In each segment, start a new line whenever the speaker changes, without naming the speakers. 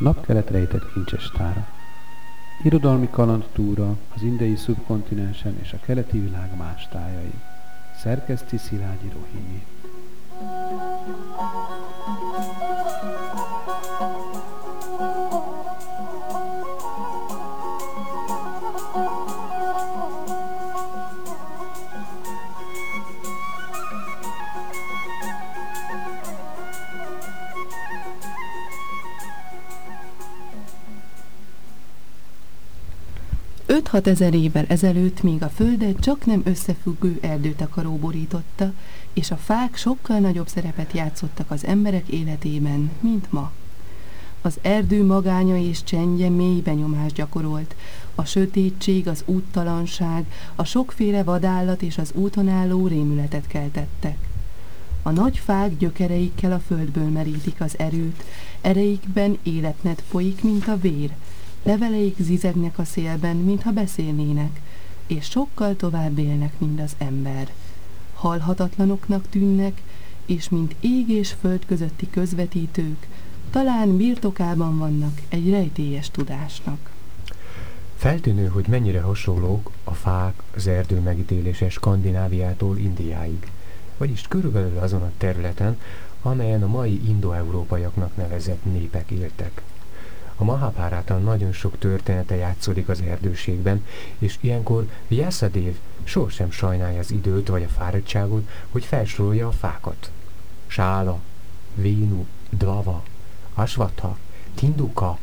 Napkelet rejtett kincsestára. Irodalmi kalandtúra az indiai szubkontinensen és a keleti világ más tájai. Szerkeszti Szilágyi Rohinyi.
Thank you. 5-6 ezer évvel ezelőtt még a földet csak nem összefüggő erdőtakaró borította, és a fák sokkal nagyobb szerepet játszottak az emberek életében, mint ma. Az erdő magánya és csendje mély benyomást gyakorolt. A sötétség, az úttalanság, a sokféle vadállat és az úton álló rémületet keltettek. A nagy fák gyökereikkel a földből merítik az erőt, ereikben életnet folyik, mint a vér, leveleik zizegnek a szélben, mintha beszélnének, és sokkal tovább élnek, mint az ember. Halhatatlanoknak tűnnek, és mint ég és föld közötti közvetítők, talán birtokában vannak egy rejtélyes tudásnak.
Feltűnő, hogy mennyire hasonlók a fák az erdő megítélése Skandináviától Indiáig, vagyis körülbelül azon a területen, amelyen a mai indoeurópaiaknak nevezett népek éltek. A Mahabharatan nagyon sok története játszódik az erdőségben, és ilyenkor Vyasadév sosem sajnálja az időt vagy a fáradtságot, hogy felsorolja a fákat. Sála, Vénu, Dvava, Asvatha, Tinduka,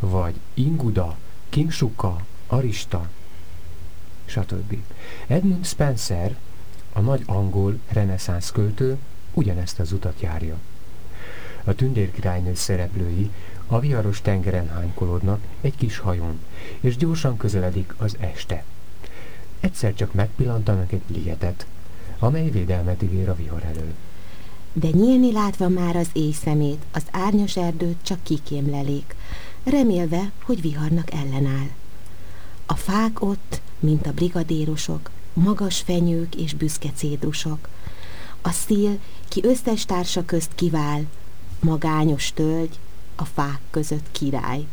vagy Inguda, Kimsuka, Arista, stb. Edmund Spencer, a nagy angol reneszánsz költő, ugyanezt az utat járja. A tündérkirálynő szereplői a viharos tengeren hánykolódnak egy kis hajón, és gyorsan közeledik az este. Egyszer csak megpillantanak egy ligetet, amely védelmet ígér a vihar elől.
De nyílni látva már az éjszemét, az árnyas erdőt csak kikémlelik, remélve, hogy viharnak ellenáll. A fák ott, mint a brigadérosok, magas fenyők és büszke cédrusok. A szél, ki összes társa közt kivál, magányos tölgy, a fák között király.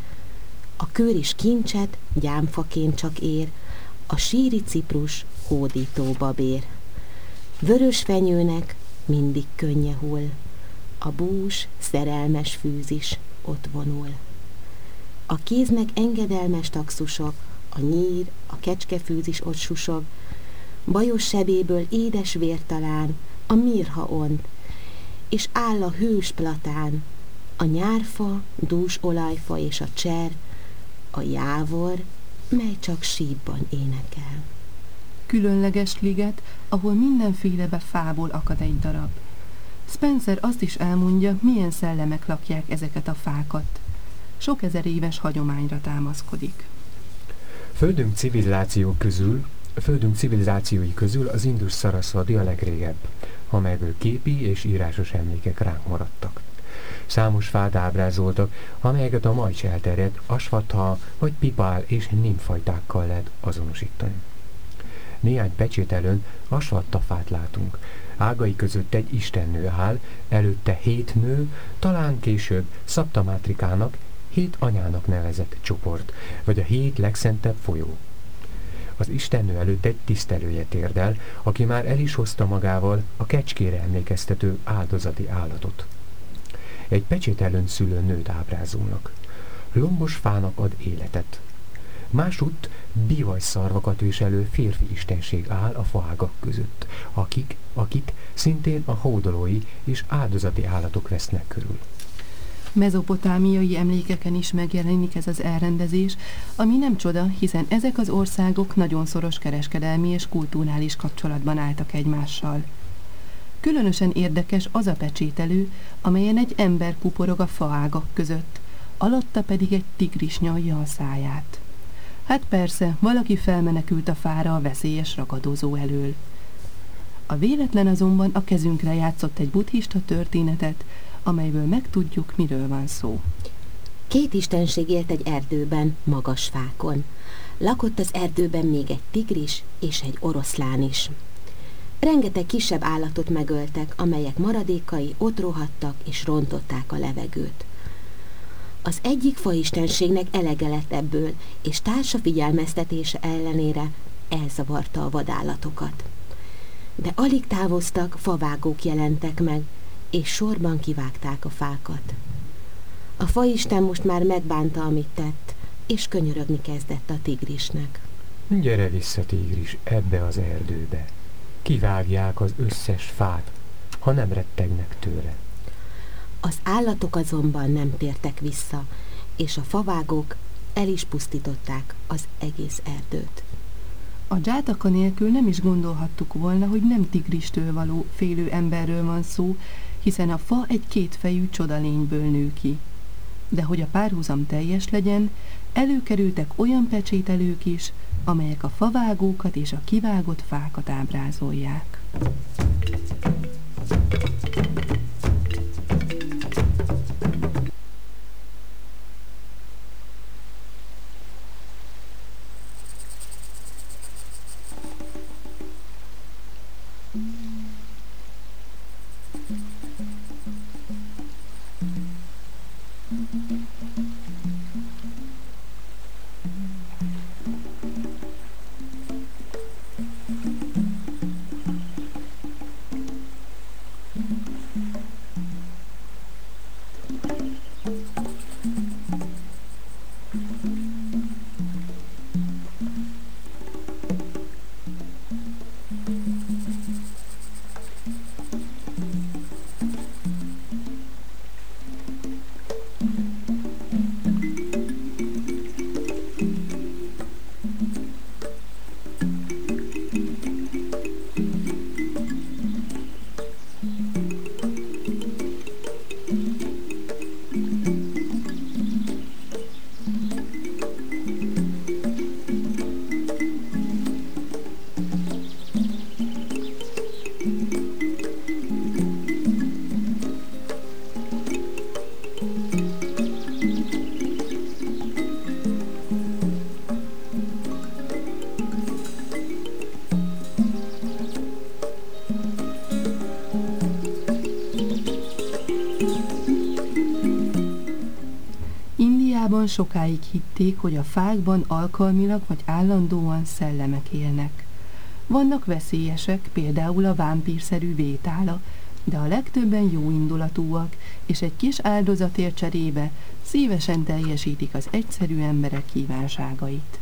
A kör is kincset gyámfaként csak ér, a síri ciprus hódító babér. Vörös fenyőnek mindig könnye hull, a bús szerelmes fűzis ott vonul. A kéznek engedelmes taxusok, a nyír, a kecskefűzis ott susog, bajos sebéből édes vér talán, a mirha ont, és áll a hős platán, a nyárfa, dús olajfa és a cser, a jávor, mely csak sípban énekel.
Különleges liget, ahol mindenféle fából akad egy darab. Spencer azt is elmondja, milyen szellemek lakják ezeket a fákat. Sok ezer éves hagyományra támaszkodik.
Földünk civilizáció közül, földünk civilizációi közül az Indus Sarasvati a legrégebb, amelyből képi és írásos emlékek ránk maradtak. Számos fát ábrázoltak, amelyeket a majcs elterjedt asfatha vagy pipál és nimfajtákkal lehet azonosítani. Néhány pecsételőn asvatta fát látunk. Ágai között egy istennő áll, előtte hét nő, talán később Szaptamátrikának, hét anyának nevezett csoport, vagy a hét legszentebb folyó. Az istennő előtt egy tisztelője térdel, aki már el is hozta magával a kecskére emlékeztető áldozati állatot. Egy pecsételőn szülő nőt ábrázolnak. Lombos fának ad életet. Másutt szarvakat viselő férfi istenség áll a faágak között, akik, akik szintén a hódolói és áldozati állatok vesznek körül.
Mezopotámiai emlékeken is megjelenik ez az elrendezés, ami nem csoda, hiszen ezek az országok nagyon szoros kereskedelmi és kulturális kapcsolatban álltak egymással. Különösen érdekes az a pecsételő, amelyen egy ember kuporog a faágak között, alatta pedig egy tigris nyalja a száját. Hát persze, valaki felmenekült a fára a veszélyes ragadozó elől. A véletlen azonban a kezünkre játszott egy buddhista történetet, amelyből megtudjuk, miről van szó.
Két istenség élt egy erdőben, magas fákon. Lakott az erdőben még egy tigris és egy oroszlán is. Rengeteg kisebb állatot megöltek, amelyek maradékai ott rohadtak és rontották a levegőt. Az egyik faistenségnek elege lett ebből, és társa figyelmeztetése ellenére elzavarta a vadállatokat. De alig távoztak, favágók jelentek meg, és sorban kivágták a fákat. A faisten most már megbánta, amit tett, és könyörögni kezdett a tigrisnek.
Gyere vissza, tigris, ebbe az erdőbe. Kivágják az összes fát, ha nem rettegnek tőle.
Az állatok azonban nem tértek vissza, és a favágók el is pusztították az egész erdőt.
A dzsátaka nélkül nem is gondolhattuk volna, hogy nem tigristől való félő emberről van szó, hiszen a fa egy kétfejű csodalényből nő ki. De hogy a párhuzam teljes legyen, előkerültek olyan pecsételők is, amelyek a favágókat és a kivágott fákat ábrázolják. Sokáig hitték, hogy a fákban alkalmilag vagy állandóan szellemek élnek. Vannak veszélyesek, például a vámpírszerű vétála, de a legtöbben jó indulatúak, és egy kis áldozatért cserébe szívesen teljesítik az egyszerű emberek kívánságait.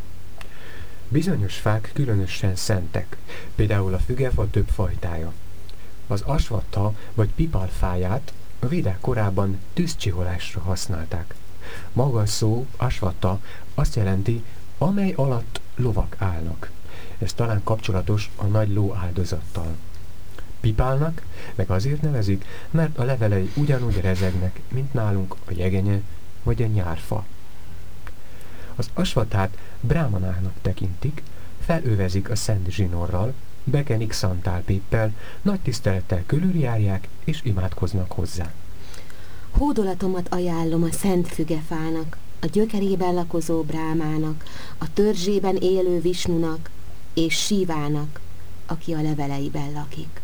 Bizonyos fák különösen szentek, például a fügefa több fajtája. Az asvatta vagy pipalfáját a védák korában tűzcsiholásra használták. Maga szó, asvatta, azt jelenti, amely alatt lovak állnak. Ez talán kapcsolatos a nagy ló áldozattal. Pipálnak, meg azért nevezik, mert a levelei ugyanúgy rezegnek, mint nálunk a jegenye vagy a nyárfa. Az asvatát brámanának tekintik, felövezik a szent zsinorral, bekenik szantálpéppel, nagy tisztelettel körüljárják és imádkoznak hozzá.
Hódolatomat ajánlom a szent fügefának, a gyökerében lakozó brámának, a törzsében élő visnunak és sívának, aki a leveleiben lakik.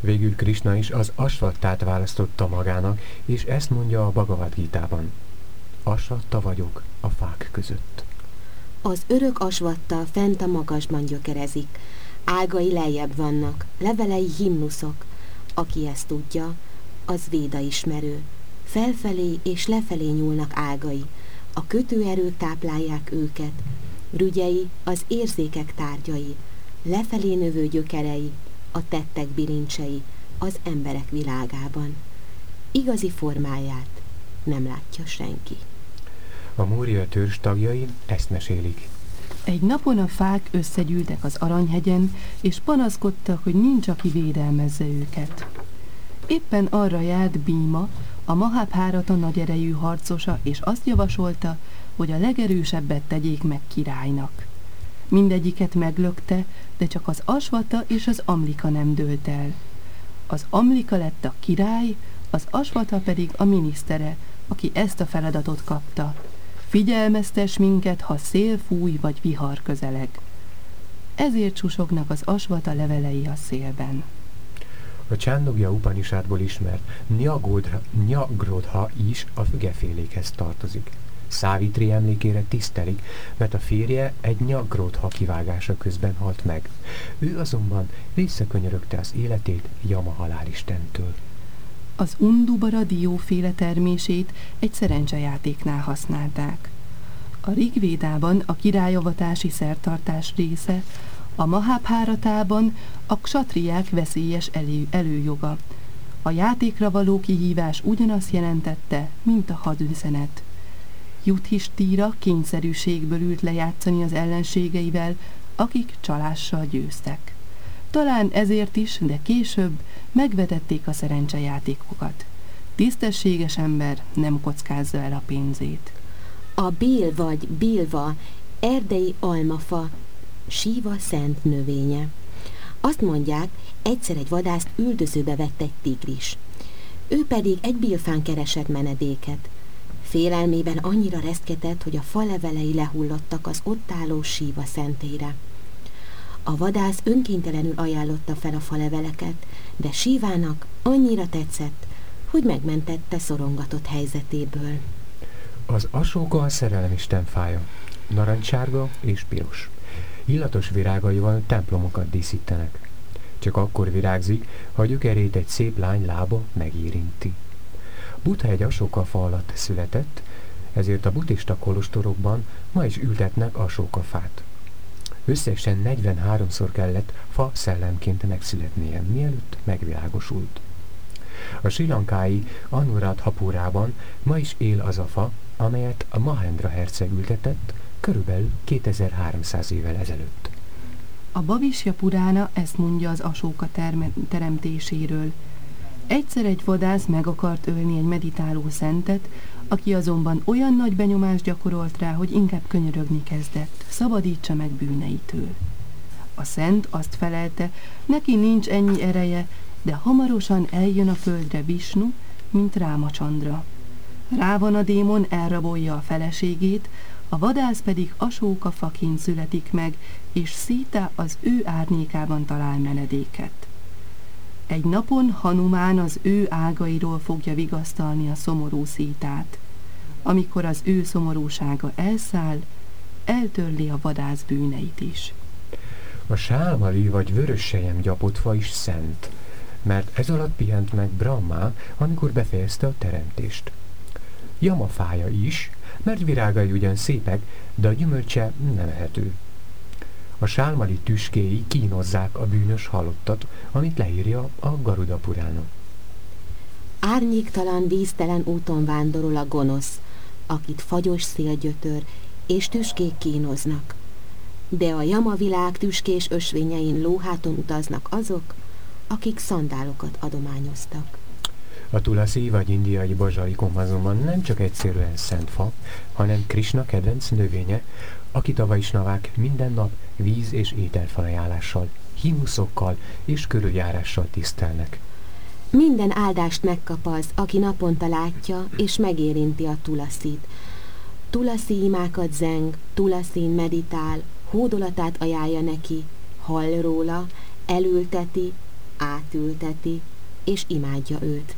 Végül Krishna is az asvattát választotta magának, és ezt mondja a Bhagavad Gita-ban. Asvatta vagyok a fák között.
Az örök asvatta fent a magasban gyökerezik, ágai lejjebb vannak, levelei himnuszok. Aki ezt tudja, az véda ismerő. Felfelé és lefelé nyúlnak ágai, a kötőerők táplálják őket, rügyei az érzékek tárgyai, lefelé növő gyökerei, a tettek bilincsei az emberek világában. Igazi formáját nem látja senki.
A Múria törzs tagjai ezt mesélik.
Egy napon a fák összegyűltek az aranyhegyen, és panaszkodtak, hogy nincs, aki védelmezze őket. Éppen arra járt Bíma, a Mahabhárata nagy erejű harcosa, és azt javasolta, hogy a legerősebbet tegyék meg királynak. Mindegyiket meglökte, de csak az Asvata és az Amlika nem dőlt el. Az Amlika lett a király, az Asvata pedig a minisztere, aki ezt a feladatot kapta. Figyelmeztes minket, ha szél fúj vagy vihar közeleg. Ezért susognak az asvata levelei a szélben.
A Csándogja Upanishadból ismert Nyagrodha is a fügefélékhez tartozik. Szávitri emlékére tisztelik, mert a férje egy Nyagrodha kivágása közben halt meg. Ő azonban visszakönyörögte az életét Jama halálistentől.
Az undubara dióféle termését egy szerencsejátéknál használták. A Rigvédában a királyavatási szertartás része, a Mahabháratában a ksatriák veszélyes elő, előjoga. A játékra való kihívás ugyanazt jelentette, mint a hadüzenet. Juthistíra kényszerűségből ült lejátszani az ellenségeivel, akik csalással győztek. Talán ezért is, de később megvetették a szerencsejátékokat. Tisztességes ember nem kockázza el a pénzét.
A bil vagy bilva, erdei almafa, síva szent növénye. Azt mondják, egyszer egy vadászt üldözőbe vett egy tigris. Ő pedig egy bilfán keresett menedéket. Félelmében annyira reszketett, hogy a falevelei lehullottak az ott álló síva szentére. A vadász önkéntelenül ajánlotta fel a faleveleket, de sívának annyira tetszett, hogy megmentette szorongatott helyzetéből.
Az asóka a szerelemisten fája, narancsárga és piros. Illatos virágaival templomokat díszítenek. Csak akkor virágzik, ha gyökerét egy szép lány lába megérinti. Buddha egy asóka fa alatt született, ezért a buddhista kolostorokban ma is ültetnek asóka fát. Összesen 43-szor kellett fa szellemként megszületnie, mielőtt megvilágosult. A silankái Anuradhapurában ma is él az a fa, amelyet a Mahendra herceg ültetett körülbelül 2300 évvel ezelőtt.
A Bavisja Purána ezt mondja az asóka teremtéséről. Egyszer egy vadász meg akart ölni egy meditáló szentet, aki azonban olyan nagy benyomást gyakorolt rá, hogy inkább könyörögni kezdett, szabadítsa meg bűneitől. A szent azt felelte, neki nincs ennyi ereje, de hamarosan eljön a földre Visnu, mint Rámacsandra. Rávan a démon elrabolja a feleségét, a vadász pedig asóka faként születik meg, és Szíta az ő árnyékában talál menedéket. Egy napon Hanumán az ő ágairól fogja vigasztalni a szomorú szítát. Amikor az ő szomorúsága elszáll, eltörli a vadász bűneit is.
A sálmali vagy vörös gyapotva is szent, mert ez alatt pihent meg Brahma, amikor befejezte a teremtést. Jamafája is, mert virágai ugyan szépek, de a gyümölcse nem ehető. A sálmali tüskéi kínozzák a bűnös halottat, amit leírja a Garuda Purána.
Árnyéktalan, víztelen úton vándorol a gonosz, akit fagyos szélgyötör és tüskék kínoznak. De a jamavilág tüskés ösvényein lóháton utaznak azok, akik szandálokat adományoztak.
A tulasi vagy indiai bazsalikom azonban nem csak egyszerűen szent fa, hanem Krishna kedvenc növénye, akit a vaisnavák minden nap víz és ételfelajánlással, himnuszokkal és körüljárással tisztelnek.
Minden áldást megkap az, aki naponta látja és megérinti a tulaszit. Tulaszi imákat zeng, tulaszin meditál, hódolatát ajánlja neki, hall róla, elülteti, átülteti, és imádja őt.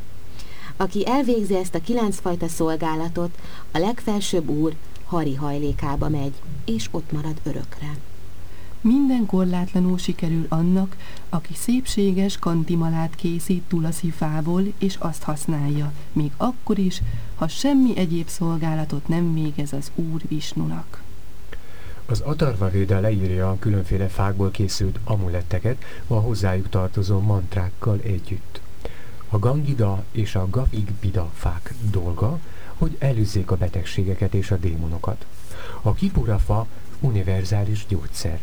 Aki elvégzi ezt a kilencfajta szolgálatot, a legfelsőbb úr Hari hajlékába megy, és ott marad örökre.
Minden korlátlanul sikerül annak, aki szépséges kantimalát készít tulaszi fából, és azt használja, még akkor is, ha semmi egyéb szolgálatot nem végez az Úr Visnunak.
Az Atarva Véda leírja a különféle fákból készült amuletteket a hozzájuk tartozó mantrákkal együtt. A Gangida és a Gavigbida fák dolga, hogy előzzék a betegségeket és a démonokat. A kipura fa univerzális gyógyszer.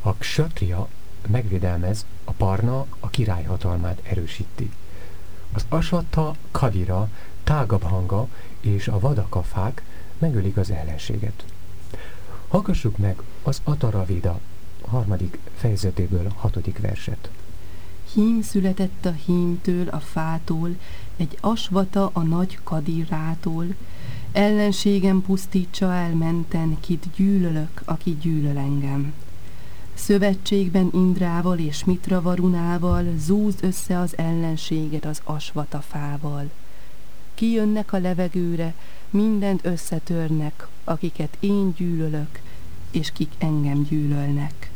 A ksatria megvédelmez, a parna a király hatalmát erősíti. Az asvatta, kadira, tágabb hanga és a vadakafák megölik az ellenséget. Hallgassuk meg az Ataravida harmadik fejezetéből hatodik verset.
Hím született a hímtől, a fától, egy asvata a nagy kadirától, ellenségem pusztítsa el menten, kit gyűlölök, aki gyűlöl engem. Szövetségben Indrával és Mitra Varunával zúzd össze az ellenséget az asvata fával. Kijönnek a levegőre, mindent összetörnek, akiket én gyűlölök, és kik engem gyűlölnek.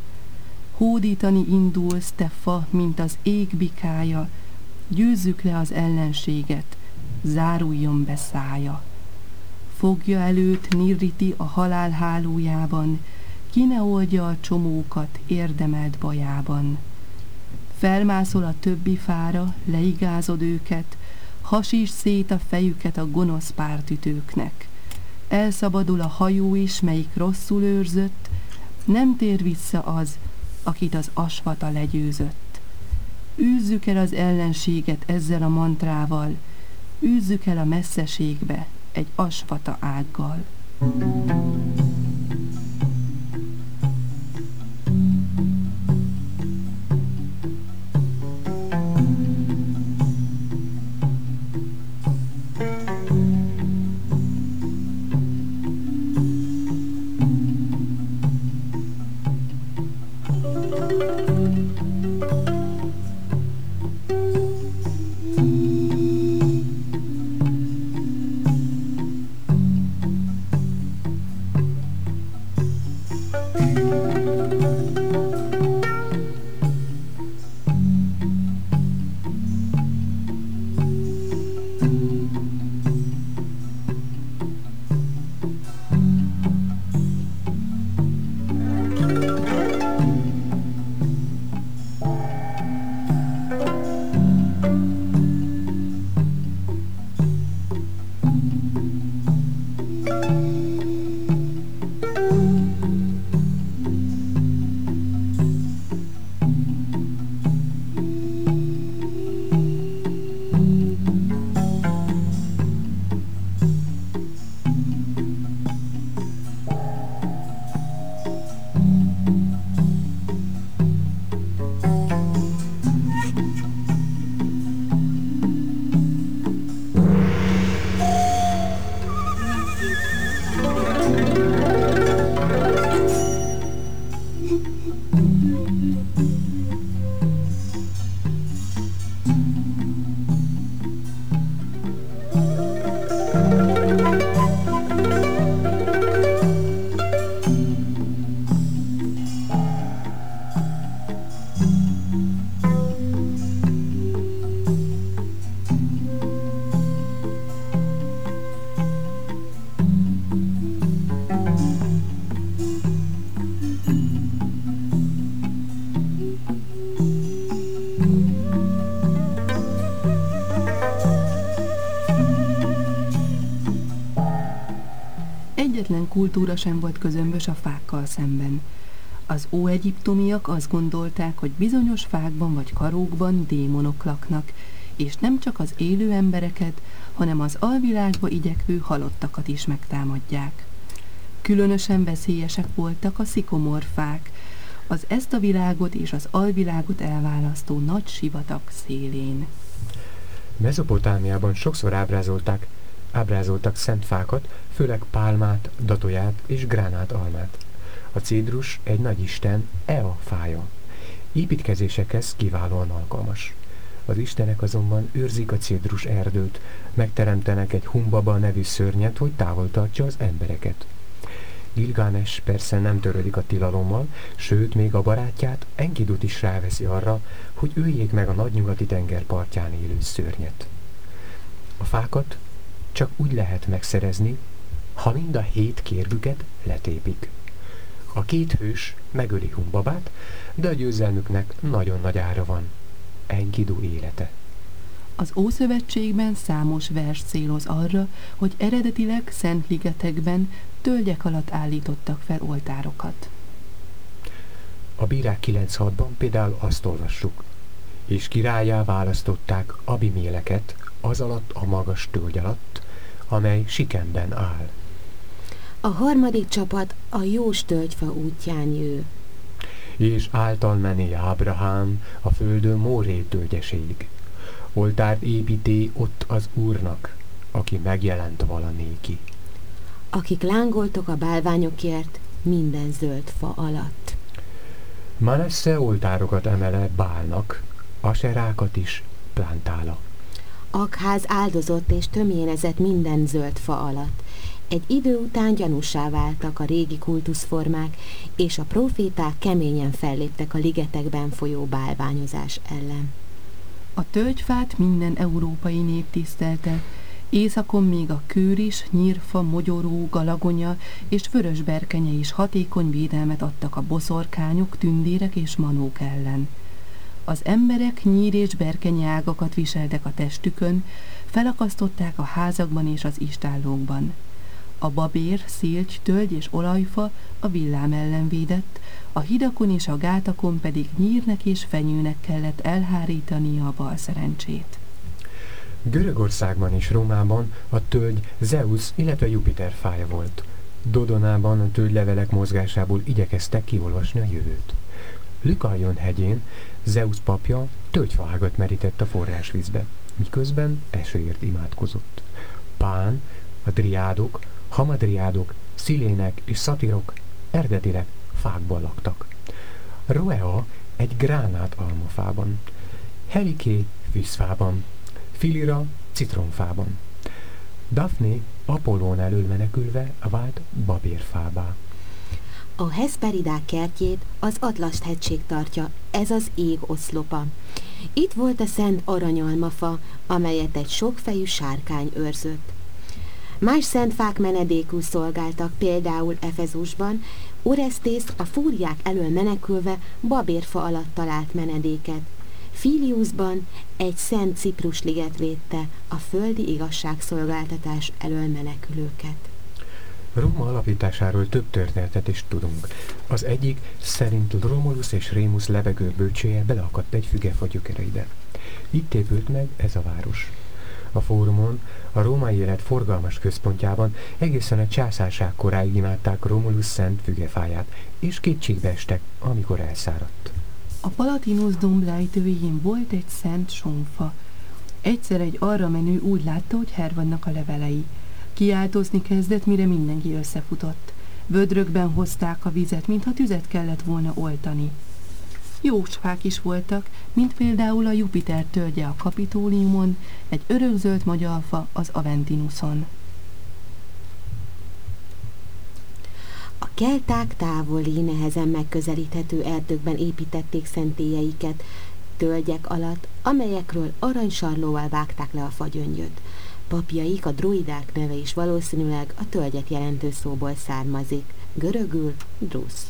Hódítani indulsz, te fa, mint az ég bikája, győzzük le az ellenséget, záruljon be szája. Fogja előtt Nirriti a halál hálójában, ki ne oldja a csomókat érdemelt bajában. Felmászol a többi fára, leigázod őket, hasíts szét a fejüket a gonosz pártütőknek. Elszabadul a hajó is, melyik rosszul őrzött, nem tér vissza az, akit az asvata legyőzött. Űzzük el az ellenséget ezzel a mantrával, űzzük el a messzeségbe egy asvata ággal. thank you kultúra sem volt közömbös a fákkal szemben. Az óegyiptomiak azt gondolták, hogy bizonyos fákban vagy karókban démonok laknak, és nem csak az élő embereket, hanem az alvilágba igyekvő halottakat is megtámadják. Különösen veszélyesek voltak a szikomorfák, az ezt a világot és az alvilágot elválasztó nagy sivatag szélén.
Mezopotámiában sokszor ábrázolták ábrázoltak szent fákat, főleg pálmát, datoját és gránát almát. A cédrus egy nagy isten, Ea fája. Építkezésekhez kiválóan alkalmas. Az istenek azonban őrzik a cédrus erdőt, megteremtenek egy humbaba nevű szörnyet, hogy távol tartja az embereket. Gilgamesh persze nem törődik a tilalommal, sőt, még a barátját, Enkidut is ráveszi arra, hogy öljék meg a nagynyugati tenger partján élő szörnyet. A fákat csak úgy lehet megszerezni, ha mind a hét kérgüket letépik. A két hős megöli Humbabát, de a győzelmüknek nagyon nagy ára van. Enkidu élete.
Az Ószövetségben számos vers céloz arra, hogy eredetileg szent ligetekben tölgyek alatt állítottak fel oltárokat.
A bírák 9.6-ban például azt olvassuk, és királyá választották Abiméleket az alatt a magas tölgy alatt, amely Sikemben áll.
A harmadik csapat a Jós tölgyfa útján jő.
És által menni Ábrahám a földön Móré tölgyeség. Oltárt építé ott az Úrnak, aki megjelent valanéki.
Akik lángoltok a bálványokért minden zöld fa alatt.
Manasse oltárokat emele Bálnak, aserákat is plántála.
Akház áldozott és tömjénezett minden zöld fa alatt. Egy idő után gyanúsá váltak a régi kultuszformák, és a proféták keményen felléptek a ligetekben folyó bálványozás ellen.
A tölgyfát minden európai nép tisztelte, Északon még a kőris, nyírfa, mogyoró, galagonya és vörösberkenye is hatékony védelmet adtak a boszorkányok, tündérek és manók ellen. Az emberek nyír és berkenye ágakat viseltek a testükön, felakasztották a házakban és az istállókban. A babér, szilcs, tölgy és olajfa a villám ellen védett, a hidakon és a gátakon pedig nyírnek és fenyőnek kellett elhárítania a bal szerencsét.
Görögországban és Rómában a tölgy Zeus, illetve Jupiter fája volt. Dodonában a tölgylevelek mozgásából igyekeztek kiolvasni a jövőt. Lükaion hegyén Zeus papja tölgyfaágat merített a forrásvízbe, miközben esőért imádkozott. Pán, a driádok, hamadriádok, szilének és szatirok eredetileg fákban laktak. Roea egy gránát almafában, Heliké fűszfában, Filira citromfában. Daphne Apollón elől menekülve vált babérfábá.
A Hesperidák kertjét az Atlaszt hegység tartja, ez az ég oszlopa. Itt volt a szent aranyalmafa, amelyet egy sokfejű sárkány őrzött. Más szent fák menedékül szolgáltak, például Efezusban, Orestész a fúriák elől menekülve babérfa alatt talált menedéket. Filiusban egy szent ciprusliget védte a földi igazságszolgáltatás elől menekülőket.
Róma alapításáról több történetet is tudunk. Az egyik szerint Romulus és Rémus levegő bölcséje beleakadt egy fügefa gyökereibe. Itt épült meg ez a város. A fórumon, a római élet forgalmas központjában egészen a császárság koráig imádták Romulus szent fügefáját, és kétségbe estek, amikor elszáradt.
A Palatinus domb lejtőjén volt egy szent sonfa. Egyszer egy arra menő úgy látta, hogy hervannak a levelei. Kiáltozni kezdett, mire mindenki összefutott. Vödrökben hozták a vizet, mintha tüzet kellett volna oltani. Jósfák is voltak, mint például a Jupiter tölgye a Kapitóliumon, egy örökzöld magyalfa az Aventinuson.
A kelták távoli, nehezen megközelíthető erdőkben építették szentélyeiket, tölgyek alatt, amelyekről aranysarlóval vágták le a fagyöngyöt. Papjaik, a druidák neve is valószínűleg a tölgyet jelentő szóból származik, görögül drusz.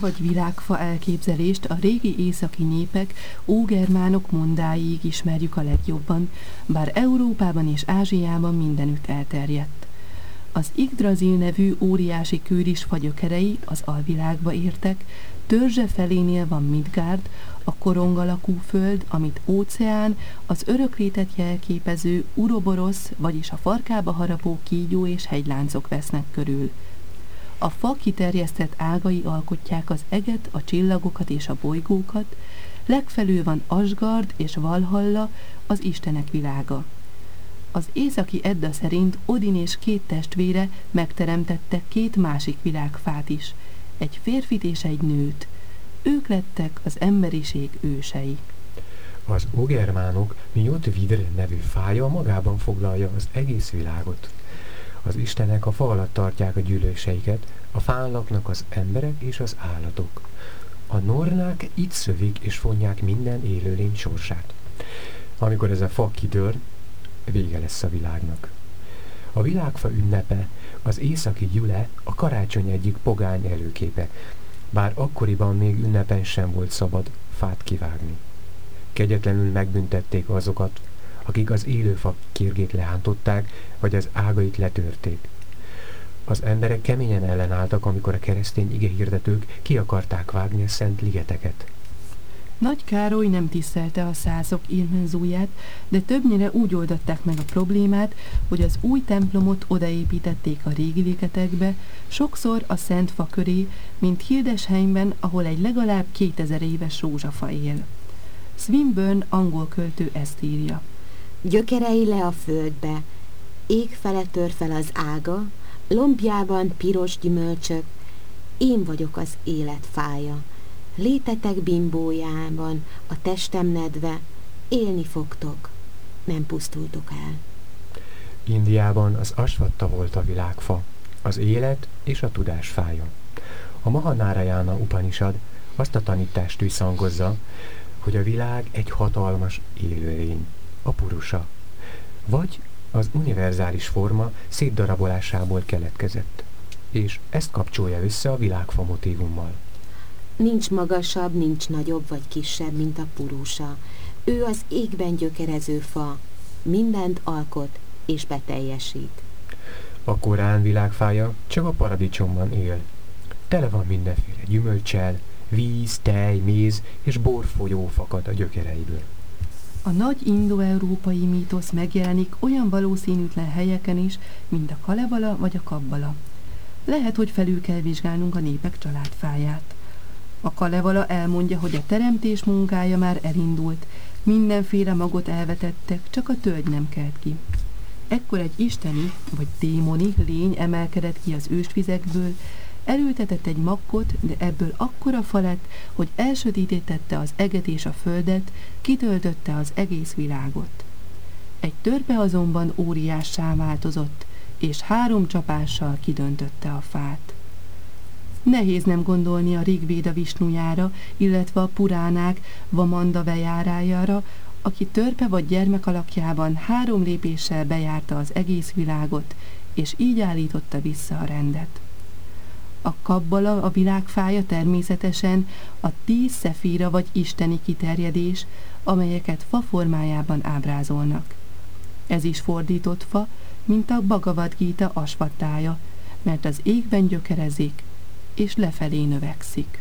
Vagy világfa elképzelést a régi északi népek, ógermánok mondáig ismerjük a legjobban, bár Európában és Ázsiában mindenütt elterjedt. Az Yggdrasil nevű óriási kőris fagyökerei az alvilágba értek, törzse felénél van Midgard, a korong alakú föld, amit óceán, az öröklétet jelképező uroborosz, vagyis a farkába harapó kígyó és hegyláncok vesznek körül. A fa kiterjesztett ágai alkotják az eget, a csillagokat és a bolygókat, legfelül van Asgard és Valhalla, az istenek világa. Az északi Edda szerint Odin és két testvére megteremtette két másik világfát is, egy férfit és egy nőt. Ők lettek az emberiség ősei.
Az ogermánok Vidre nevű fája magában foglalja az egész világot. Az istenek a fa alatt tartják a gyűlőseiket, a fán laknak az emberek és az állatok. A nornák itt szövik és fonják minden élőlény sorsát. Amikor ez a fa kidől, vége lesz a világnak. A világfa ünnepe, az északi gyüle a karácsony egyik pogány előképe, bár akkoriban még ünnepen sem volt szabad fát kivágni. Kegyetlenül megbüntették azokat, akik az élőfa kérgét lehántották, vagy az ágait letörték. Az emberek keményen ellenálltak, amikor a keresztény igehirdetők ki akarták vágni a szent ligeteket.
Nagy Károly nem tisztelte a százok irmenzúját, de többnyire úgy oldották meg a problémát, hogy az új templomot odaépítették a régi ligetekbe, sokszor a Szent Fa köré, mint Hildesheimben, ahol egy legalább 2000 éves rózsafa él. Swinburne angol költő ezt írja.
Gyökerei le a földbe, ég fele tör fel az ága, lombjában piros gyümölcsök, én vagyok az élet fája. Létetek bimbójában, a testem nedve, élni fogtok, nem pusztultok el.
Indiában az asvatta volt a világfa, az élet és a tudás fája. A Mahanárajana Upanishad azt a tanítást visszhangozza, hogy a világ egy hatalmas élőlény, a purusa, vagy az univerzális forma szétdarabolásából keletkezett, és ezt kapcsolja össze a világfa motívummal.
Nincs magasabb, nincs nagyobb vagy kisebb, mint a purusa. Ő az égben gyökerező fa, mindent alkot és beteljesít.
A Korán világfája csak a paradicsomban él. Tele van mindenféle gyümölcsel, víz, tej, méz és borfolyó fakad a gyökereiből.
A nagy indo-európai mítosz megjelenik olyan valószínűtlen helyeken is, mint a Kalevala vagy a Kabbala. Lehet, hogy felül kell vizsgálnunk a népek családfáját. A Kalevala elmondja, hogy a teremtés munkája már elindult, mindenféle magot elvetettek, csak a tölgy nem kelt ki. Ekkor egy isteni vagy démoni lény emelkedett ki az ősvizekből, Elültetett egy makkot, de ebből akkora fa lett, hogy elsötítette az eget és a földet, kitöltötte az egész világot. Egy törpe azonban óriássá változott, és három csapással kidöntötte a fát. Nehéz nem gondolni a Rigvéda Visnujára, illetve a Puránák Vamanda bejárájára, aki törpe vagy gyermek alakjában három lépéssel bejárta az egész világot, és így állította vissza a rendet. A kabbala, a világfája természetesen a tíz szefíra vagy isteni kiterjedés, amelyeket fa formájában ábrázolnak. Ez is fordított fa, mint a Bhagavad Gita asvattája, mert az égben gyökerezik, és lefelé növekszik.